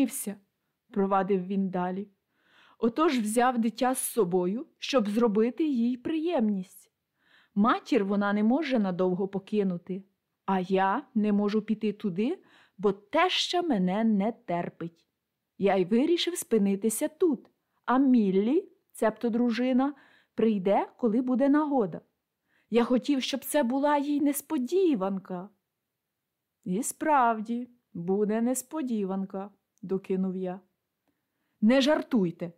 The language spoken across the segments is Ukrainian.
женився, провадив він далі. Отож взяв дитя з собою, щоб зробити їй приємність. Матір вона не може надовго покинути, а я не можу піти туди, бо теща мене не терпить. Я й вирішив спинитися тут, а Міллі, цебто дружина, прийде, коли буде нагода. Я хотів, щоб це була їй несподіванка. І справді, буде несподіванка, докинув я. Не жартуйте.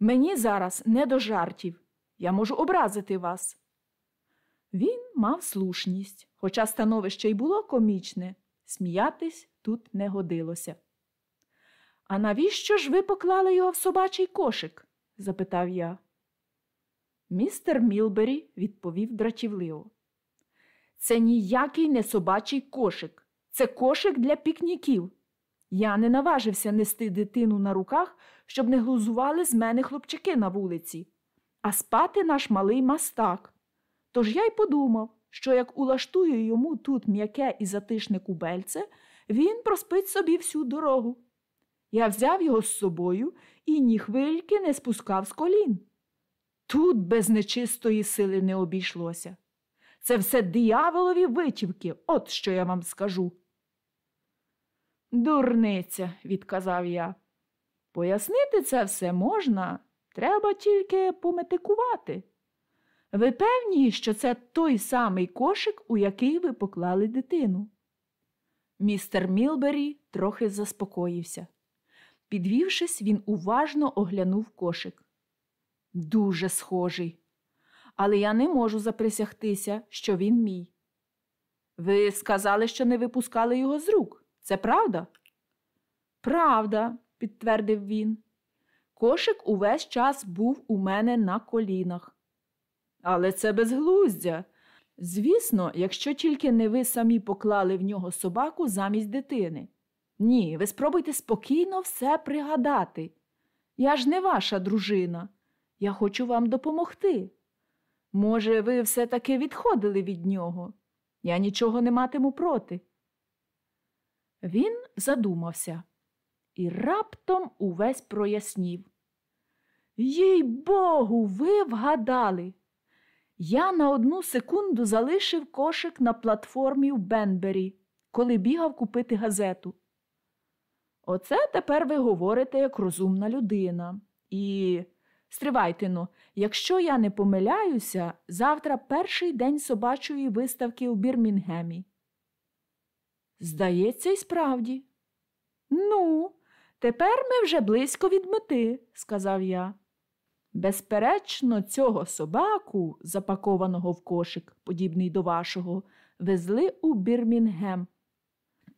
Мені зараз не до жартів. Я можу образити вас. Він мав слушність, хоча становище й було комічне, сміятись тут не годилося. А навіщо ж ви поклали його в собачий кошик? запитав я. Містер Мілбері відповів дратівливо. Це ніякий не собачий кошик, це кошик для пікніків. Я не наважився нести дитину на руках, щоб не глузували з мене хлопчики на вулиці, а спати наш малий мастак. Тож я й подумав, що як улаштую йому тут м'яке і затишне кубельце, він проспить собі всю дорогу. Я взяв його з собою і ні хвильки не спускав з колін. Тут без нечистої сили не обійшлося. Це все дияволові витівки, от що я вам скажу. Дурниця, відказав я. Пояснити це все можна, треба тільки пометикувати. Ви певні, що це той самий кошик, у який ви поклали дитину? Містер Мілбері трохи заспокоївся. Підвівшись, він уважно оглянув кошик. Дуже схожий, але я не можу заприсягтися, що він мій. Ви сказали, що не випускали його з рук. Це правда? Правда, підтвердив він. Кошик увесь час був у мене на колінах. Але це безглуздя. Звісно, якщо тільки не ви самі поклали в нього собаку замість дитини. Ні, ви спробуйте спокійно все пригадати. Я ж не ваша дружина. Я хочу вам допомогти. Може, ви все таки відходили від нього? Я нічого не матиму проти. Він задумався і раптом увесь прояснів. Їй богу, ви вгадали. Я на одну секунду залишив кошик на платформі в Бенбері, коли бігав купити газету. Оце тепер ви говорите як розумна людина. І стривайте ну, якщо я не помиляюся, завтра перший день собачої виставки у Бірмінгемі. Здається, і справді. Ну, тепер ми вже близько від мети, сказав я. Безперечно, цього собаку, запакованого в кошик, подібний до вашого, везли у Бірмінгем.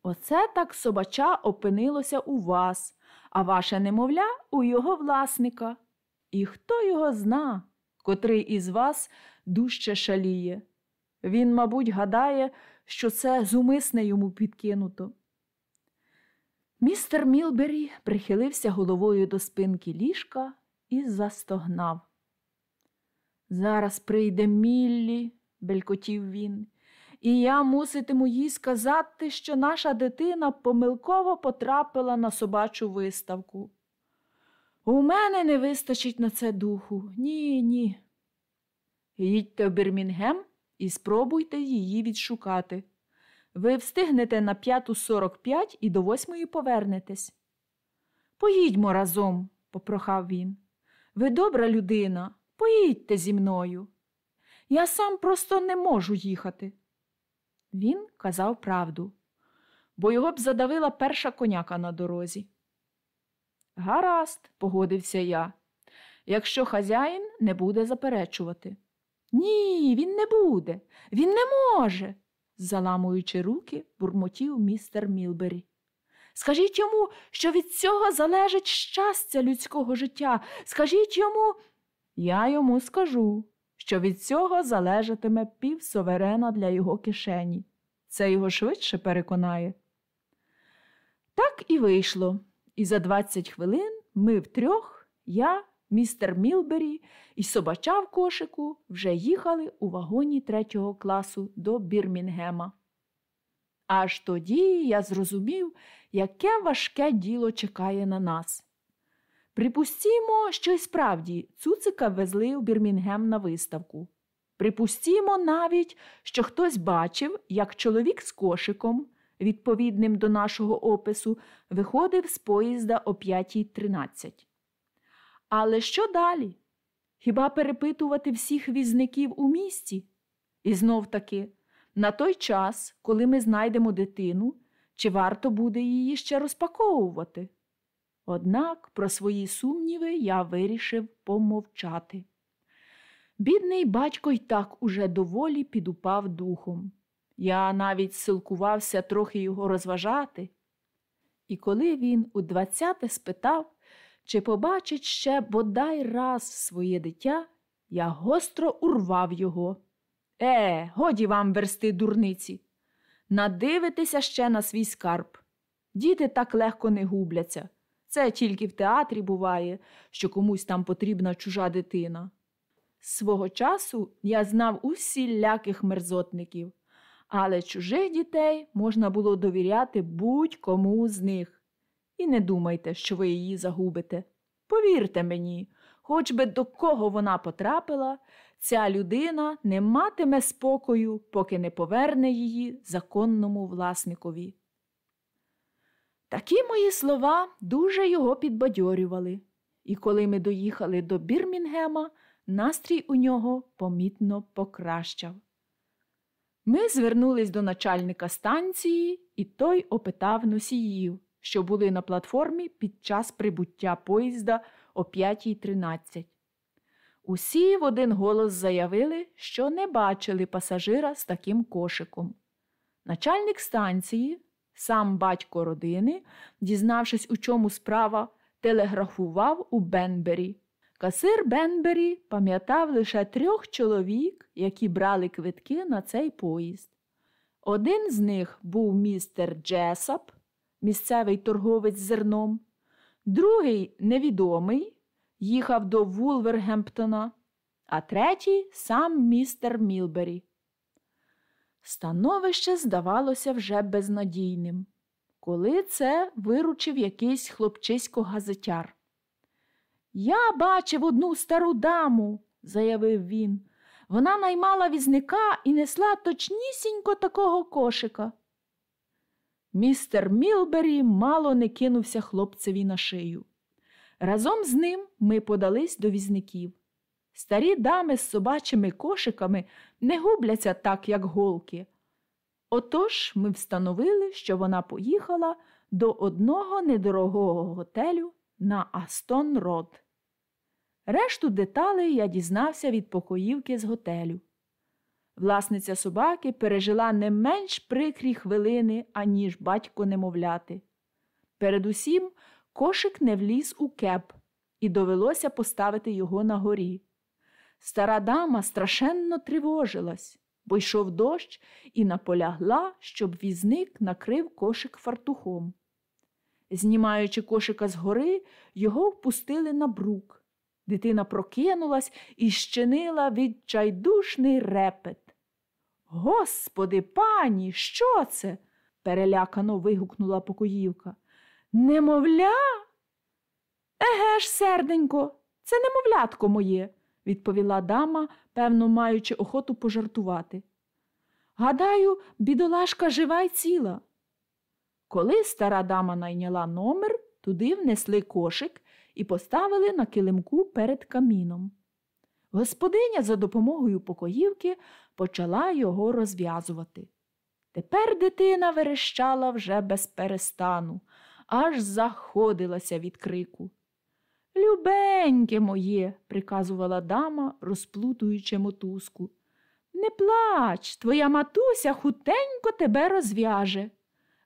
Оце так собача опинилося у вас, а ваше немовля у його власника. І хто його зна, котрий із вас дужче шаліє. Він, мабуть, гадає, що це зумисне йому підкинуто. Містер Мілбері прихилився головою до спинки ліжка і застогнав. Зараз прийде Міллі, белькотів він, і я муситиму їй сказати, що наша дитина помилково потрапила на собачу виставку. У мене не вистачить на це духу. Ні, ні. Їдьте в Бірмінгем і спробуйте її відшукати. Ви встигнете на п'яту сорок п'ять і до восьмої повернетесь. Поїдьмо разом, попрохав він. Ви добра людина, поїдьте зі мною. Я сам просто не можу їхати. Він казав правду, бо його б задавила перша коняка на дорозі. Гаразд, погодився я, якщо хазяїн не буде заперечувати. Ні, він не буде, він не може, заламуючи руки, бурмотів містер Мілбері. Скажіть йому, що від цього залежить щастя людського життя. Скажіть йому, я йому скажу, що від цього залежатиме пів соверена для його кишені. Це його швидше переконає. Так і вийшло, і за 20 хвилин ми втрьох, я, містер Мілбері і собача в кошику вже їхали у вагоні третього класу до Бірмінгема. Аж тоді я зрозумів, яке важке діло чекає на нас. Припустімо, що й справді цуцика везли у Бірмінгем на виставку. Припустімо навіть, що хтось бачив, як чоловік з кошиком, відповідним до нашого опису, виходив з поїзда о 5.13. Але що далі? Хіба перепитувати всіх візників у місті? І знов таки, на той час, коли ми знайдемо дитину, чи варто буде її ще розпаковувати? Однак про свої сумніви я вирішив помовчати. Бідний батько й так уже доволі підупав духом. Я навіть силкувався трохи його розважати. І коли він у двадцяте спитав, чи побачить ще бодай раз своє дитя, я гостро урвав його. Е, годі вам версти дурниці. Надивитися ще на свій скарб. Діти так легко не губляться. Це тільки в театрі буває, що комусь там потрібна чужа дитина. Свого часу я знав усіляких мерзотників, але чужих дітей можна було довіряти будь-кому з них. І не думайте, що ви її загубите. Повірте мені, хоч би до кого вона потрапила, ця людина не матиме спокою, поки не поверне її законному власникові. Такі мої слова дуже його підбадьорювали, і коли ми доїхали до Бірмінгема, настрій у нього помітно покращав. Ми звернулись до начальника станції, і той опитав носіїв, що були на платформі під час прибуття поїзда о 5.13. Усі в один голос заявили, що не бачили пасажира з таким кошиком. Начальник станції, сам батько родини, дізнавшись, у чому справа, телеграфував у Бенбері. Касир Бенбері пам'ятав лише трьох чоловік, які брали квитки на цей поїзд. Один з них був містер Джесап, місцевий торговець зерном, другий невідомий, їхав до Вулвергемптона, а третій сам містер Мілбері. Становище здавалося вже безнадійним, коли це виручив якийсь хлопчисько газетяр. Я бачив одну стару даму, заявив він. Вона наймала візника і несла точнісінько такого кошика. Містер Мілбері мало не кинувся хлопцеві на шию. Разом з ним ми подались до візників. Старі дами з собачими кошиками не губляться так, як голки. Отож ми встановили, що вона поїхала до одного недорогого готелю на Астон Род. Решту деталей я дізнався від покоївки з готелю. Власниця собаки пережила не менш прикрі хвилини, аніж батько немовляти. Передусім, кошик не вліз у кеп, і довелося поставити його на горі. Стара дама страшенно тривожилась, бо йшов дощ і наполягла, щоб візник накрив кошик фартухом. Знімаючи кошика з гори, його впустили на брук. Дитина прокинулась і щинила відчайдушний репет. Господи, пані, що це? перелякано вигукнула покоївка. Немовля? Еге ж, серденько, це немовлятко моє, відповіла дама, певно, маючи охоту пожартувати. Гадаю, бідолашка жива й ціла. Коли стара дама найняла номер, туди внесли кошик і поставили на килимку перед каміном. Господиня за допомогою покоївки почала його розв'язувати. Тепер дитина верещала вже без перестану, аж заходилася від крику. Любеньке моє, приказувала дама, розплутуючи мотузку. Не плач, твоя матуся хутенько тебе розв'яже.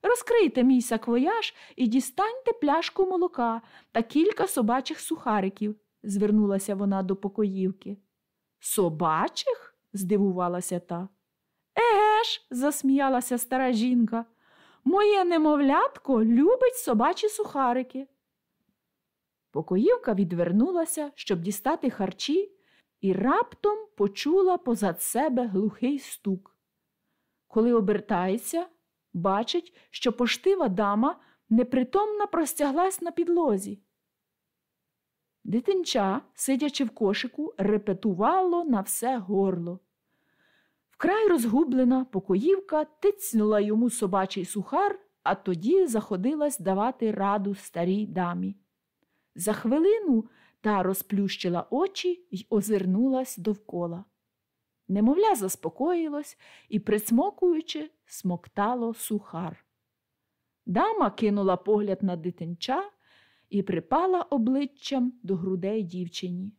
Розкрийте мій саквояж і дістаньте пляшку молока та кілька собачих сухариків, звернулася вона до покоївки. Собачих? здивувалася та. Еге ж, засміялася стара жінка. Моє немовлятко любить собачі сухарики. Покоївка відвернулася, щоб дістати харчі, і раптом почула позад себе глухий стук. Коли обертається, бачить, що поштива дама непритомно простяглась на підлозі. Дитинча, сидячи в кошику, репетувало на все горло. Вкрай розгублена покоївка тицнула йому собачий сухар, а тоді заходилась давати раду старій дамі. За хвилину та розплющила очі й озирнулась довкола. Немовля заспокоїлось і, присмокуючи, смоктало сухар. Дама кинула погляд на дитинча і припала обличчям до грудей дівчині.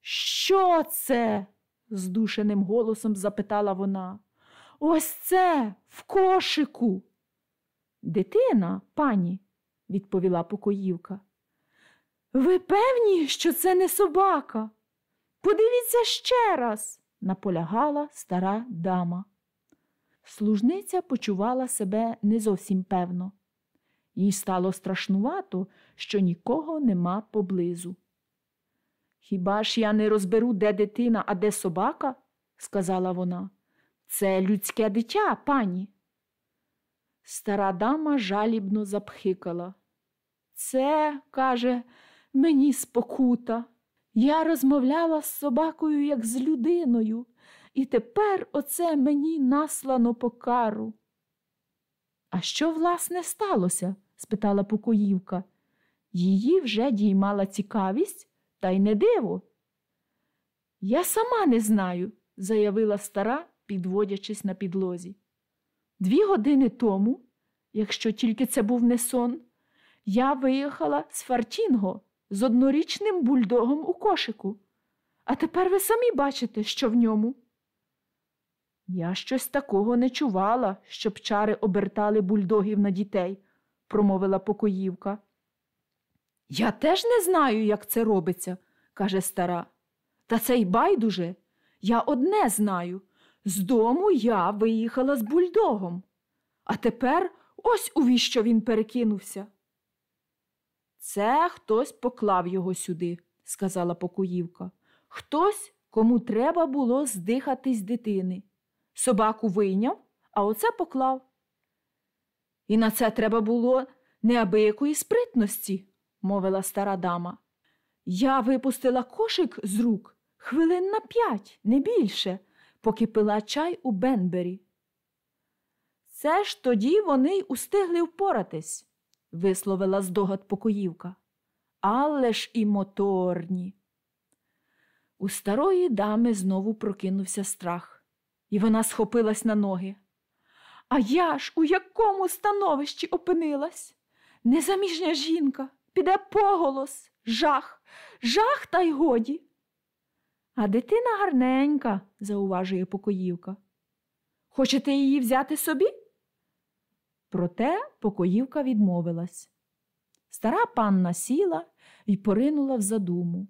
Що це? здушеним голосом запитала вона. Ось це в кошику. Дитина, пані, відповіла покоївка. Ви певні, що це не собака? Подивіться ще раз, наполягала стара дама. Служниця почувала себе не зовсім певно. Їй стало страшнувато, що нікого нема поблизу. Хіба ж я не розберу, де дитина, а де собака? сказала вона. Це людське дитя, пані. Стара дама жалібно запхикала. Це, каже, мені спокута. Я розмовляла з собакою, як з людиною, і тепер оце мені наслано по кару. А що, власне, сталося? спитала покоївка. Її вже діймала цікавість, та й не диво. Я сама не знаю, заявила стара, підводячись на підлозі. Дві години тому, якщо тільки це був не сон, я виїхала з Фартінго з однорічним бульдогом у кошику. А тепер ви самі бачите, що в ньому. Я щось такого не чувала, щоб чари обертали бульдогів на дітей, промовила покоївка. Я теж не знаю, як це робиться, каже стара. Та це й байдуже. Я одне знаю. З дому я виїхала з бульдогом. А тепер ось у віщо він перекинувся. Це хтось поклав його сюди, сказала покоївка. Хтось, кому треба було здихатись дитини. Собаку вийняв, а оце поклав. І на це треба було неабиякої спритності, мовила стара дама. Я випустила кошик з рук хвилин на п'ять, не більше, поки пила чай у Бенбері. Це ж тоді вони й устигли впоратись, висловила здогад покоївка. Але ж і моторні. У старої дами знову прокинувся страх, і вона схопилась на ноги. А я ж у якому становищі опинилась? Незаміжня жінка, піде поголос, жах, жах, та й годі. А дитина гарненька, зауважує покоївка. Хочете її взяти собі? Проте покоївка відмовилась. Стара панна сіла і поринула в задуму.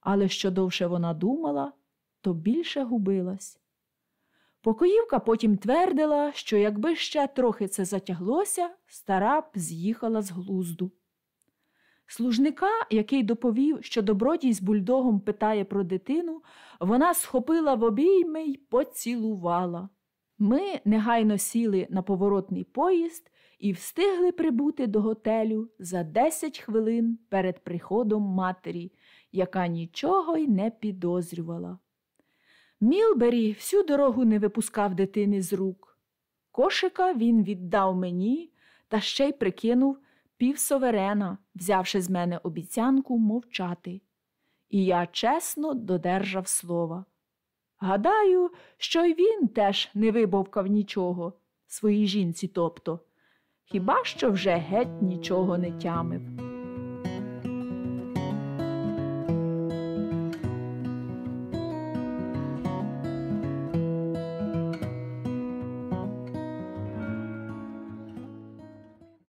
Але що довше вона думала, то більше губилась. Покоївка потім твердила, що якби ще трохи це затяглося, стара б з'їхала з глузду. Служника, який доповів, що добродій з бульдогом питає про дитину, вона схопила в обійми й поцілувала. Ми негайно сіли на поворотний поїзд і встигли прибути до готелю за 10 хвилин перед приходом матері, яка нічого й не підозрювала. Мілбері всю дорогу не випускав дитини з рук. Кошика він віддав мені та ще й прикинув півсоверена, взявши з мене обіцянку мовчати. І я чесно додержав слова. Гадаю, що й він теж не вибовкав нічого, своїй жінці тобто, хіба що вже геть нічого не тямив.